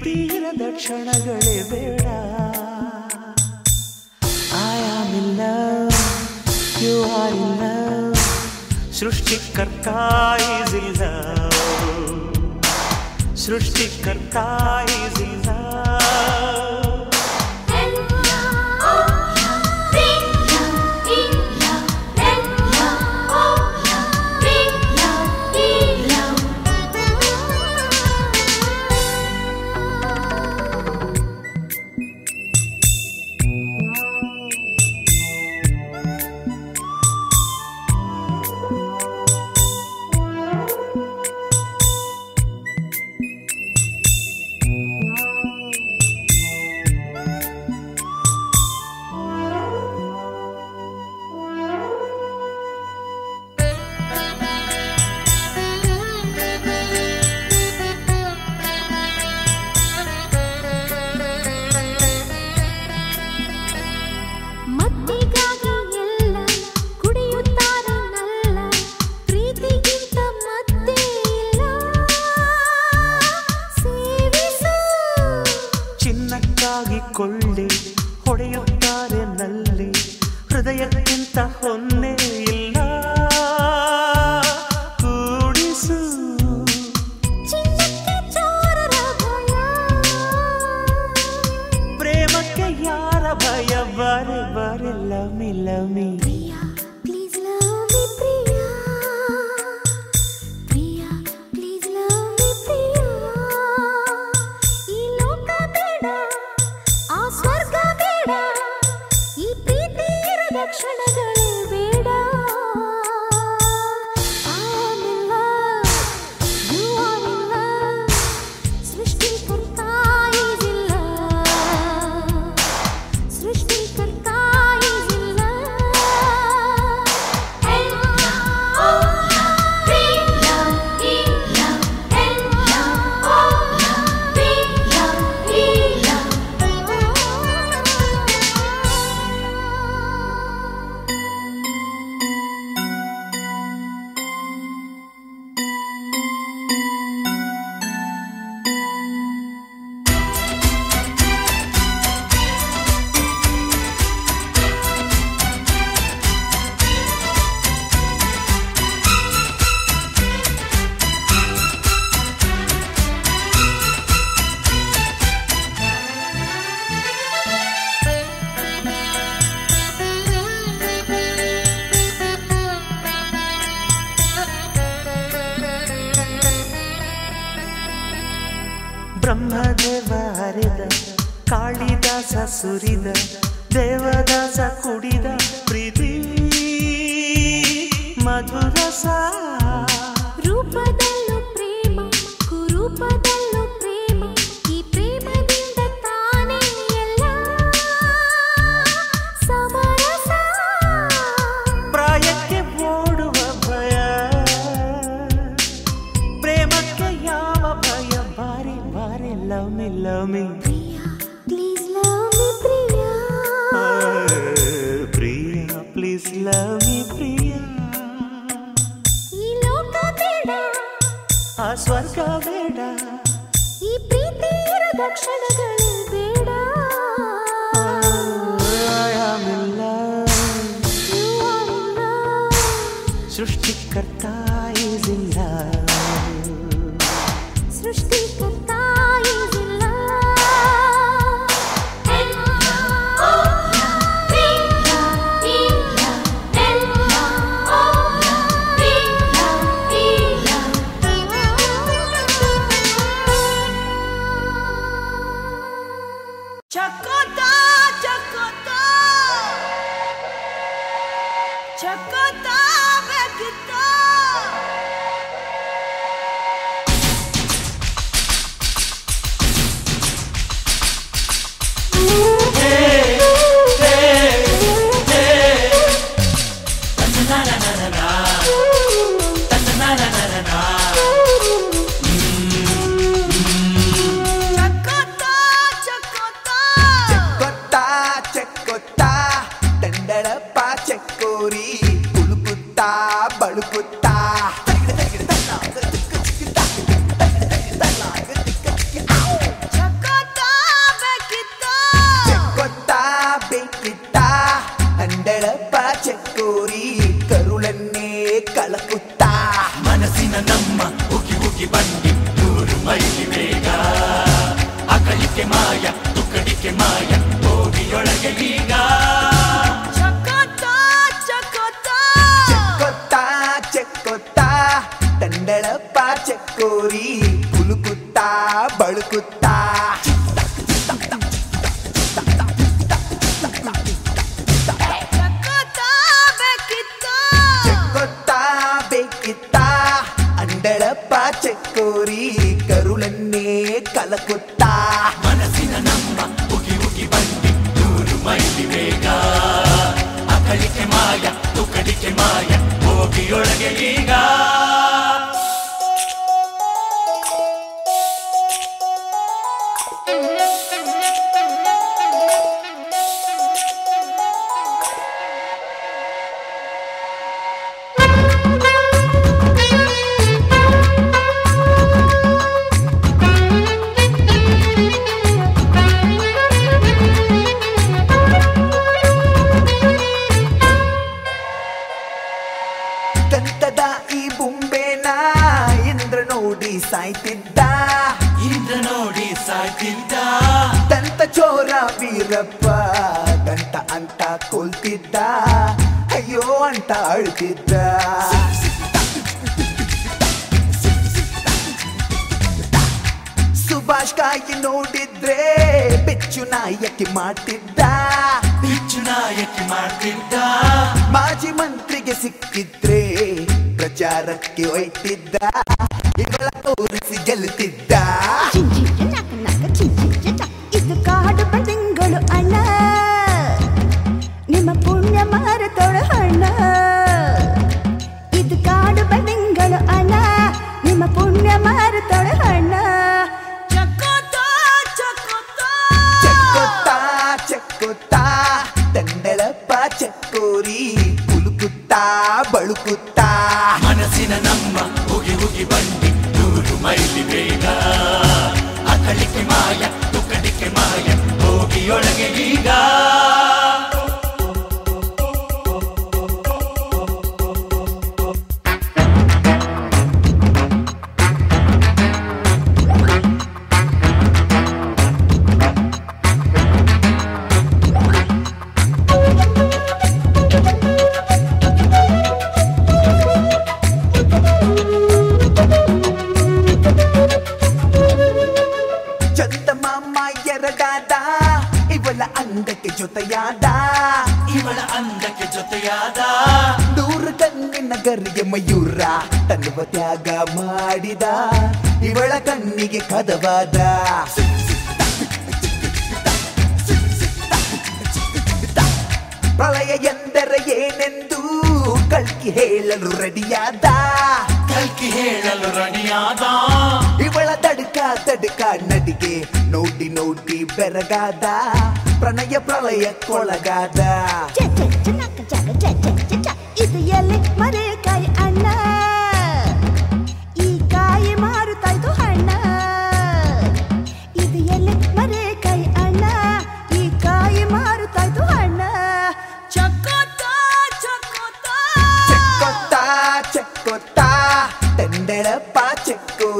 ಪ್ರೀತಿಯಿರದ ಕ್ಷಣಗಳೇ ಬೇಡ I am in love you are in love ಸೃಷ್ಟಿಕರ್ತ ಇಸ್ ಇನ್ ಲವ್ ಸೃಷ್ಟಿಕರ್ತ ಇಸ್ ಇನ್ ಲವ್ ಲಕ್ಷಣಗಳು ಆ ಸ್ವರ್ಗ ಬೇಡ ಈ ಪ್ರೀತಿ ಕ್ಷಣಗಳು ಬೇಡ ಸೃಷ್ಟಿಕರ್ತ ಸಾಯ್ತಿದ್ದ? ಇಂದ್ರ ನೋಡಿ ಸಾಯ್ತಿದ್ದ? ದಂತ ಚೋರ ವೀರಪ್ಪ ದಂತ ಅಂತ ಕೊಲ್ತಿದ್ದ? ಅಯ್ಯೋ ಅಂತ ಅಳ್ತಿದ್ದ? ಸುಭಾಷ್ ಕಾಯಿ ನೋಡಿದ್ರೆ ಬಿಚ್ಚು ನಾಯಕಿ ಮಾಡ್ತಿದ್ದ? ಬಿಚ್ಚು ನಾಯಕಿ ಮಾಡ್ತಿದ್ದ? ಮಾಜಿ ಮಂತ್ರಿಗೆ ಸಿಕ್ಕಿದ್ರೆ ಪ್ರಚಾರಕ್ಕೆ ಒಯ್ತಿದ್ದ ಇಗಳ ತೋರಿಸಿ ಗೆಲ್ಲುತ್ತಿದ್ದ ಇದು ಕಾಡು ಪದಿಂಗಳು ಅಣ್ಣ ನಿಮ್ಮ ಪುಣ್ಯ ಮಾರ ತೊಡ ಅಣ್ಣ ಇದು ಕಾಡು ಪದಿಂಗಳು ಅಣ್ಣ ನಿಮ್ಮ ಪುಣ್ಯ ಮಾರ ತೊಡ ಅಣ್ಣ చెక్కుతా దండలప్ప చెక్కోరి ಕುಲುಕುತ್ತಾ బಳುకుతా ಮನಸಿನ ನಮ್ಮ ಉಗಿ ಬಂಡಿ ನೂರು ಮೈಲಿ ಬೇಗ. ಅಕಳಿಕೆ ಮಾಯ ತುಕಡಿಕೆ ಮಾಯ ಹೋಗಿಯೊಳಗೆ ಈಗ. ತ್ಯಾಗ ಮಾಡಿದ ಇವಳ ಕಣ್ಣಿಗೆ ಕದವಾದ. ಪ್ರಳಯ ಎಂದರೆ ಏನೆಂದು ಕಲ್ಕಿ ಹೇಳಲು ರೆಡಿಯಾದ. ಕಲ್ಕಿ ಹೇಳಲು ರೆಡಿಯಾದ. ಇವಳ ತಡ್ಕ ತಡ್ಕ ನಡಿಗೆ ನೋಡಿ ನೋಡಿ ಬೆರಗಾದ. ಪ್ರಣಯ ಪ್ರಳಯಕ್ಕೊಳಗಾದ. ಇದು ಎಲ್ಲಿ ಮರೆಕಾಯಿ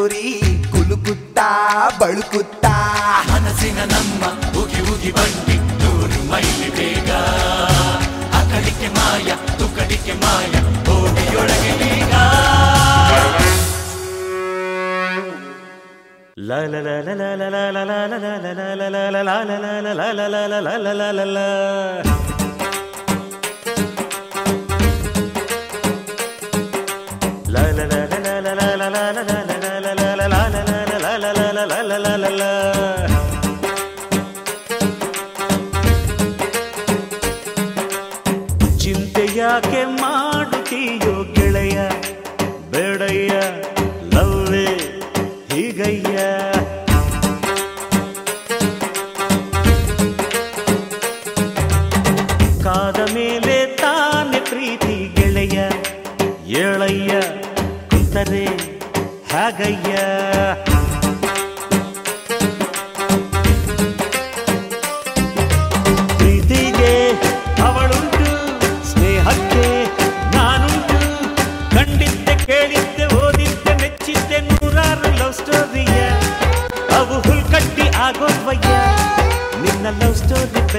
ಗುರಿ ಕುಲುಕುತ್ತಾ ಬಳುಕುತ್ತಾ ಮನಸ್ಸಿನ ನಮ್ಮ ಉಗಿ ಉಗಿ ಬಂಡಿ ನೂರು ಮೈಲಿ ಬೇಗ ಅಕಡಿಕೆ ಮಾಯ ತುಕಡಿಕೆ ಮಾಯ ಓಡಿಯೊಳಗೆ ಬೇಗ la la la la la la la la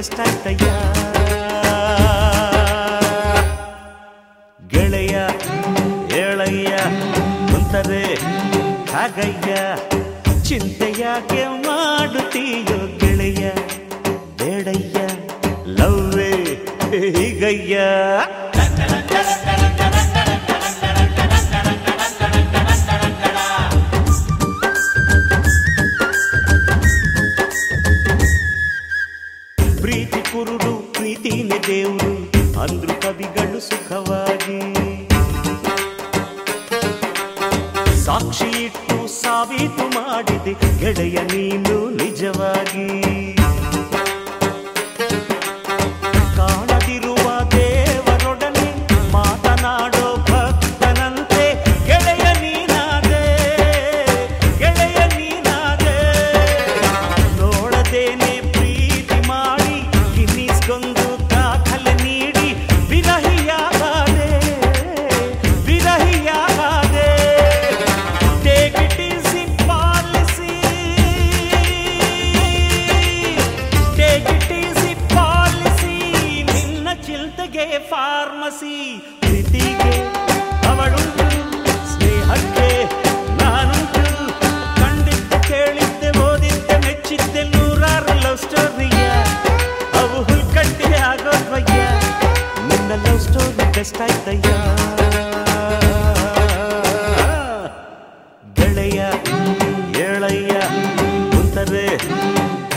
ಎಷ್ಟಾಯ್ತಯ್ಯ ಗೆಳೆಯ ಏಳಯ್ಯ ಕುಂತರೆ ಹಾಗಯ್ಯ. ಚಿಂತೆಯಾಕೆ ಮಾಡುತ್ತೀಯೋ ಗೆಳೆಯ ಬೇಡಯ್ಯ ಲವ್ವೇ ಹೀಗಯ್ಯ.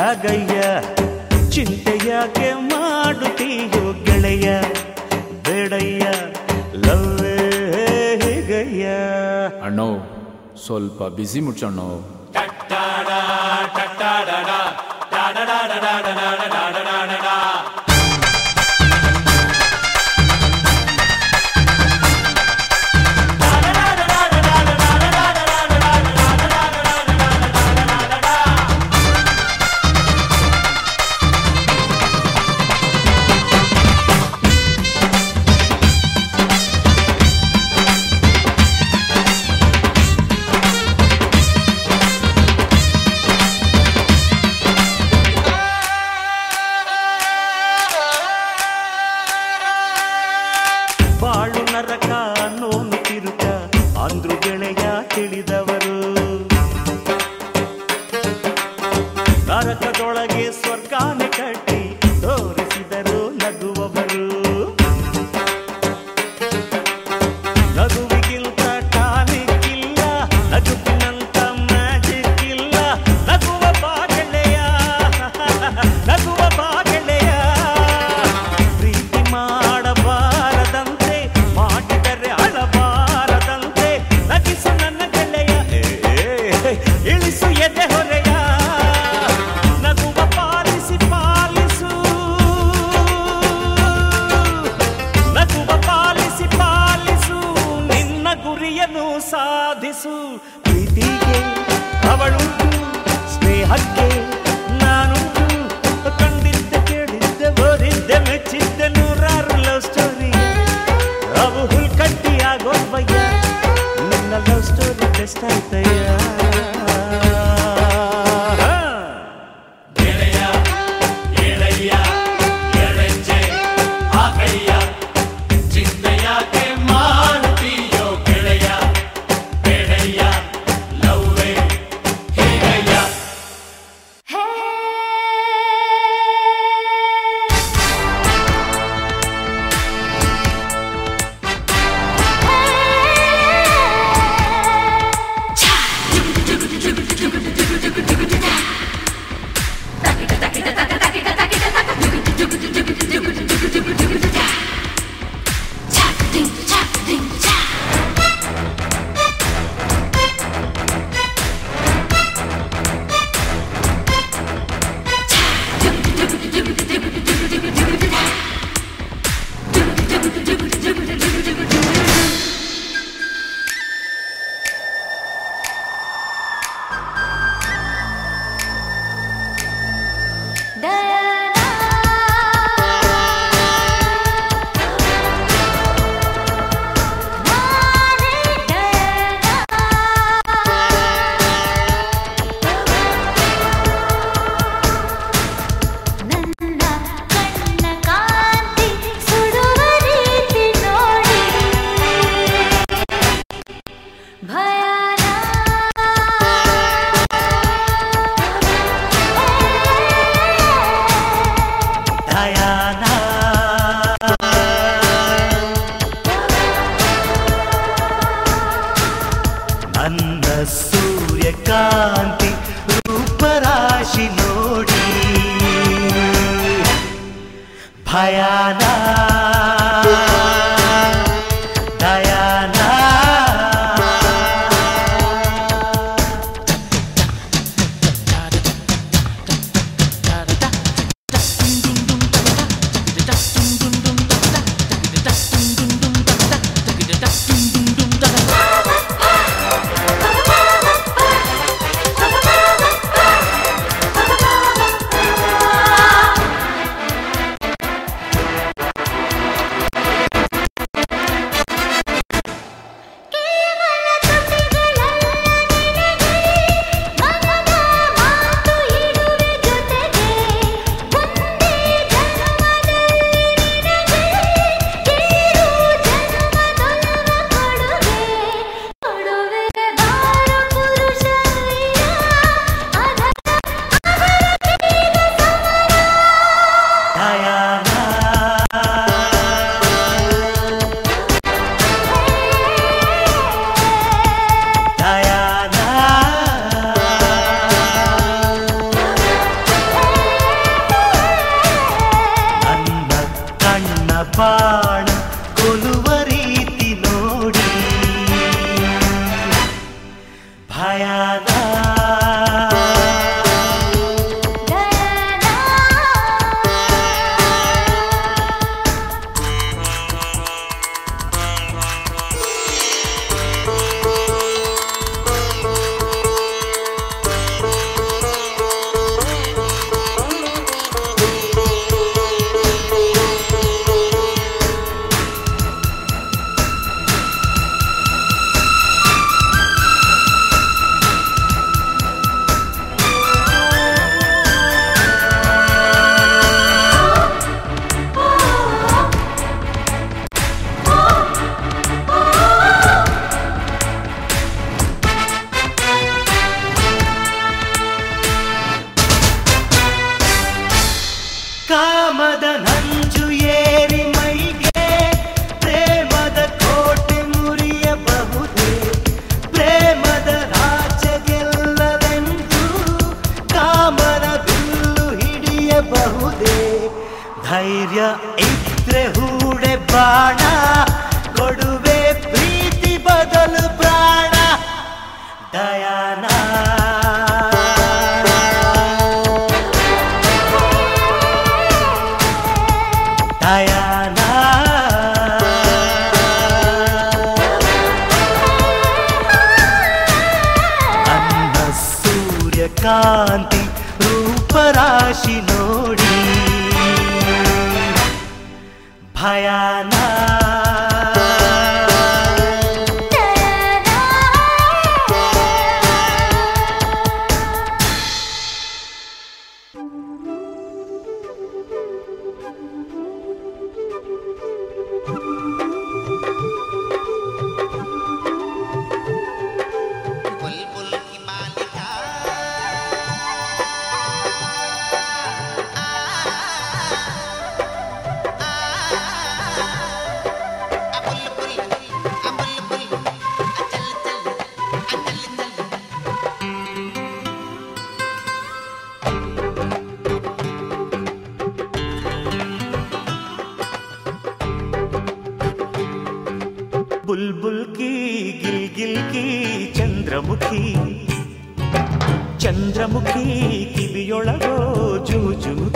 ಛಾಗಯ್ಯ ಚಿಂತೆಯಾಕೆ ಮಾಡುತ್ತೀಯೋ ಗೆಳೆಯ? ಬೇಡಯ್ಯ ಲವ್ವೇ ಹೇಗಯ್ಯ? ಅಣ್ಣೋ ಸ್ವಲ್ಪ ಬಿಸಿ ಮುಚ್ಚಣ್ಣೋ. ಟಟ್ಟಾಡ ಟಟ್ಟಾಡ ಆಂಧ್ರು ಗೆಳೆಯ ತಿಳಿದವ. अन्ध सूर्यकान्ति रूपराशि लोटी भयाना ಚಂದ್ರಮುಖಿ ಕಿವಿಯೊಳಗೋ ಜೂಜುಮುಖಿ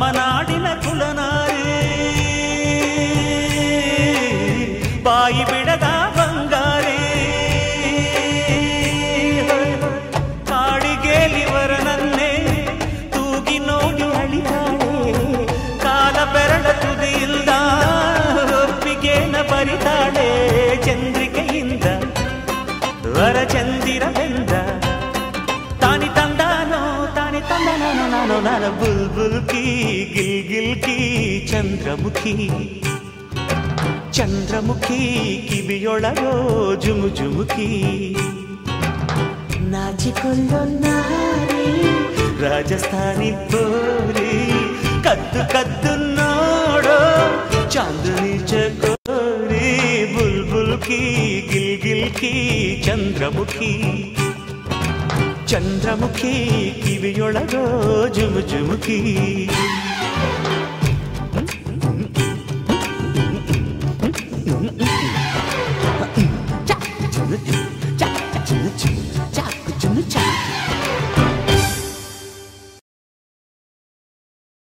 ನಮ್ಮ ನಾಡಿನ ಕುಲನಾರಿ ಬಾಯಿ ಬಿಡದ ಬಂಗಾರಿ. ಕಾಡಿಗೇಲಿವರನನ್ನೇ ತೂಗಿ ನೋಡಿ ಅಳಿತಾಳೆ. ಕಾಲ ಬೆರಳ ತುದಿಯಿಂದ ಒಪ್ಪಿಗೆನ ಬರಿತಾಳೆ. ಚಂದ್ರಿಕೆಯಿಂದ ವರ ತಾನಿ ತಂದಾನೋ ನಾನು ನಾನು ಬುಲ್ ಬುಲ್ ಕಿ ಗಿಲ್ ಗಿಲ್ ಕಿ ಚಂದ್ರಮುಖಿ ಚಂದ್ರಮುಖಿ ಕಿವಿಯೊಳಗೋ ಜುಮು ಜುಮುಕಿ ನಾಚಿಕೊಳ್ಳೋ ನಾರಿ ರಾಜಸ್ಥಾನಿ ಬೋರಿ ಕದ್ದು ಕದ್ದು ನೋಡೋ ಚಾಂದನಿ ಚಕೋರಿ ಬುಲ್ ಬುಲ್ ಕಿ ಗಿಲ್ ಗಿಲ್ ಕಿ ಚಂದ್ರಮುಖಿ ಚಂದ್ರಮುಖಿ ಕಿವಿಯೊಳಗೋ ಜುಮು ಜುಮುಕಿ